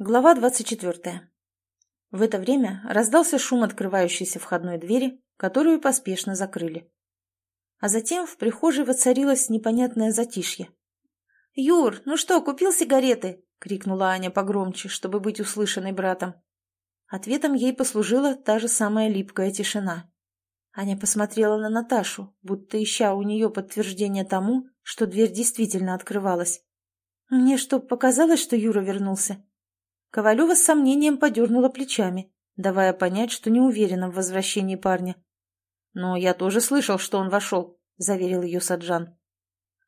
Глава 24. В это время раздался шум открывающейся входной двери, которую поспешно закрыли. А затем в прихожей воцарилось непонятное затишье. «Юр, ну что, купил сигареты?» — крикнула Аня погромче, чтобы быть услышанной братом. Ответом ей послужила та же самая липкая тишина. Аня посмотрела на Наташу, будто ища у нее подтверждение тому, что дверь действительно открывалась. «Мне что, показалось, что Юра вернулся?» Ковалева с сомнением подернула плечами, давая понять, что не уверена в возвращении парня. «Но я тоже слышал, что он вошел», — заверил ее Саджан.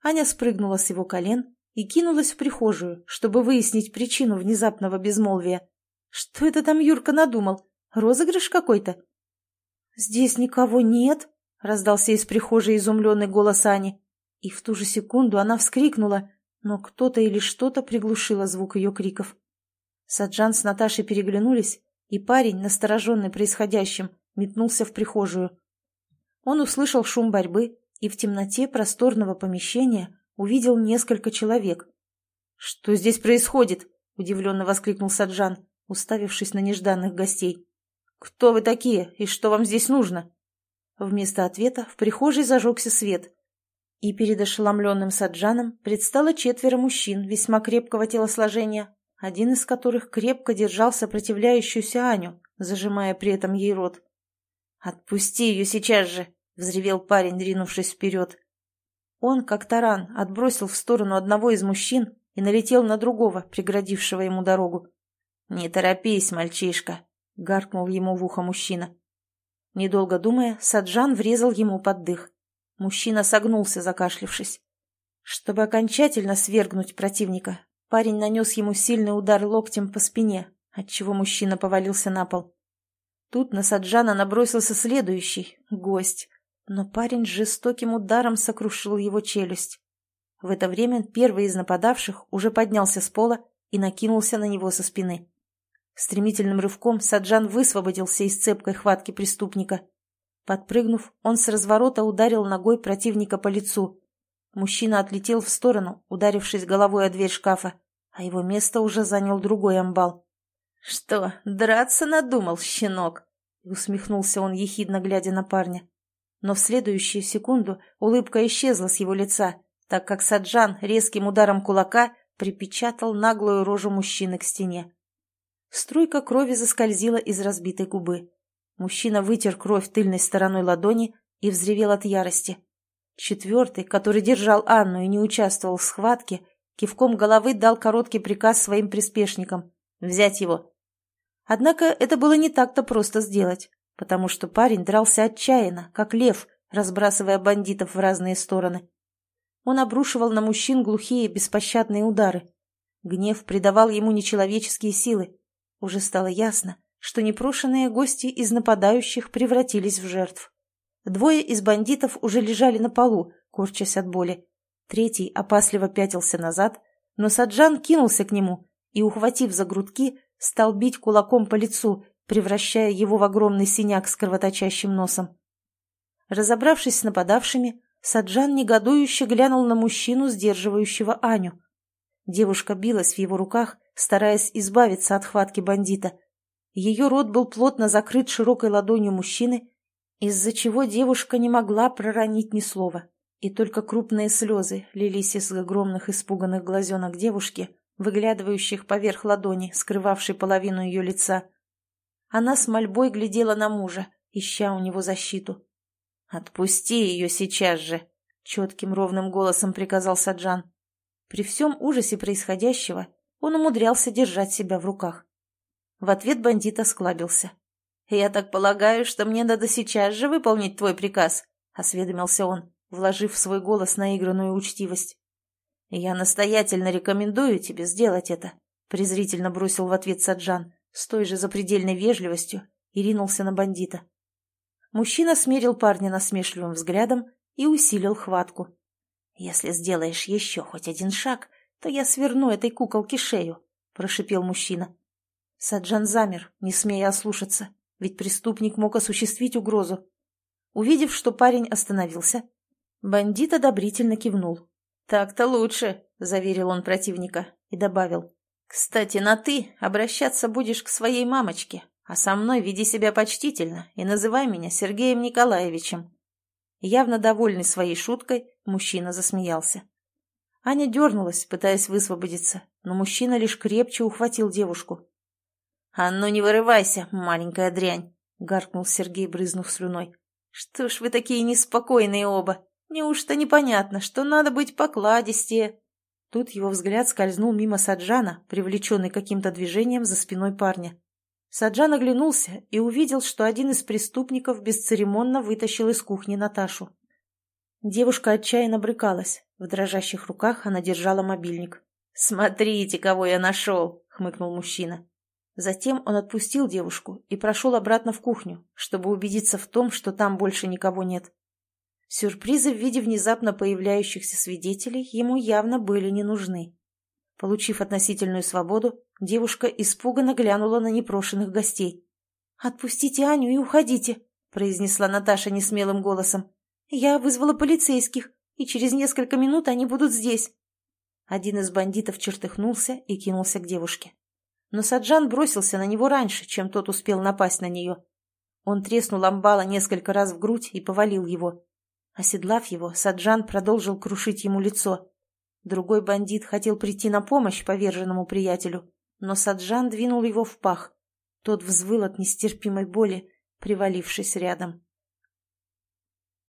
Аня спрыгнула с его колен и кинулась в прихожую, чтобы выяснить причину внезапного безмолвия. «Что это там Юрка надумал? Розыгрыш какой-то?» «Здесь никого нет», — раздался из прихожей изумленный голос Ани. И в ту же секунду она вскрикнула, но кто-то или что-то приглушило звук ее криков. Саджан с Наташей переглянулись, и парень, настороженный происходящим, метнулся в прихожую. Он услышал шум борьбы и в темноте просторного помещения увидел несколько человек. «Что здесь происходит?» — удивленно воскликнул Саджан, уставившись на нежданных гостей. «Кто вы такие и что вам здесь нужно?» Вместо ответа в прихожей зажегся свет, и перед ошеломленным Саджаном предстало четверо мужчин весьма крепкого телосложения, один из которых крепко держал сопротивляющуюся Аню, зажимая при этом ей рот. «Отпусти ее сейчас же!» — взревел парень, ринувшись вперед. Он, как таран, отбросил в сторону одного из мужчин и налетел на другого, преградившего ему дорогу. «Не торопись, мальчишка!» — гаркнул ему в ухо мужчина. Недолго думая, Саджан врезал ему под дых. Мужчина согнулся, закашлившись. Чтобы окончательно свергнуть противника, Парень нанес ему сильный удар локтем по спине, отчего мужчина повалился на пол. Тут на Саджана набросился следующий, гость, но парень жестоким ударом сокрушил его челюсть. В это время первый из нападавших уже поднялся с пола и накинулся на него со спины. Стремительным рывком Саджан высвободился из цепкой хватки преступника. Подпрыгнув, он с разворота ударил ногой противника по лицу. Мужчина отлетел в сторону, ударившись головой о дверь шкафа, а его место уже занял другой амбал. «Что, драться надумал, щенок?» — усмехнулся он, ехидно глядя на парня. Но в следующую секунду улыбка исчезла с его лица, так как Саджан резким ударом кулака припечатал наглую рожу мужчины к стене. Струйка крови заскользила из разбитой губы. Мужчина вытер кровь тыльной стороной ладони и взревел от ярости. Четвертый, который держал Анну и не участвовал в схватке, кивком головы дал короткий приказ своим приспешникам — взять его. Однако это было не так-то просто сделать, потому что парень дрался отчаянно, как лев, разбрасывая бандитов в разные стороны. Он обрушивал на мужчин глухие беспощадные удары. Гнев придавал ему нечеловеческие силы. Уже стало ясно, что непрошенные гости из нападающих превратились в жертв. Двое из бандитов уже лежали на полу, корчась от боли. Третий опасливо пятился назад, но Саджан кинулся к нему и, ухватив за грудки, стал бить кулаком по лицу, превращая его в огромный синяк с кровоточащим носом. Разобравшись с нападавшими, Саджан негодующе глянул на мужчину, сдерживающего Аню. Девушка билась в его руках, стараясь избавиться от хватки бандита. Ее рот был плотно закрыт широкой ладонью мужчины, из-за чего девушка не могла проронить ни слова, и только крупные слезы лились из огромных испуганных глазенок девушки, выглядывающих поверх ладони, скрывавшей половину ее лица. Она с мольбой глядела на мужа, ища у него защиту. «Отпусти ее сейчас же!» — четким ровным голосом приказал Саджан. При всем ужасе происходящего он умудрялся держать себя в руках. В ответ бандит осклабился. «Я так полагаю, что мне надо сейчас же выполнить твой приказ», — осведомился он, вложив в свой голос наигранную учтивость. «Я настоятельно рекомендую тебе сделать это», — презрительно бросил в ответ Саджан с той же запредельной вежливостью и ринулся на бандита. Мужчина смерил парня насмешливым взглядом и усилил хватку. «Если сделаешь еще хоть один шаг, то я сверну этой куколке шею», — прошипел мужчина. Саджан замер, не смея ослушаться ведь преступник мог осуществить угрозу. Увидев, что парень остановился, бандит одобрительно кивнул. «Так-то лучше», — заверил он противника и добавил. Кстати, на «ты» обращаться будешь к своей мамочке, а со мной веди себя почтительно и называй меня Сергеем Николаевичем. Явно довольный своей шуткой, мужчина засмеялся. Аня дернулась, пытаясь высвободиться, но мужчина лишь крепче ухватил девушку. «А ну не вырывайся, маленькая дрянь!» — гаркнул Сергей, брызнув слюной. «Что ж вы такие неспокойные оба? Неужто непонятно, что надо быть покладистее?» Тут его взгляд скользнул мимо Саджана, привлеченный каким-то движением за спиной парня. Саджан оглянулся и увидел, что один из преступников бесцеремонно вытащил из кухни Наташу. Девушка отчаянно брыкалась. В дрожащих руках она держала мобильник. «Смотрите, кого я нашел!» — хмыкнул мужчина. Затем он отпустил девушку и прошел обратно в кухню, чтобы убедиться в том, что там больше никого нет. Сюрпризы в виде внезапно появляющихся свидетелей ему явно были не нужны. Получив относительную свободу, девушка испуганно глянула на непрошенных гостей. «Отпустите Аню и уходите», — произнесла Наташа несмелым голосом. «Я вызвала полицейских, и через несколько минут они будут здесь». Один из бандитов чертыхнулся и кинулся к девушке. Но Саджан бросился на него раньше, чем тот успел напасть на нее. Он треснул амбала несколько раз в грудь и повалил его. Оседлав его, Саджан продолжил крушить ему лицо. Другой бандит хотел прийти на помощь поверженному приятелю, но Саджан двинул его в пах. Тот взвыл от нестерпимой боли, привалившись рядом.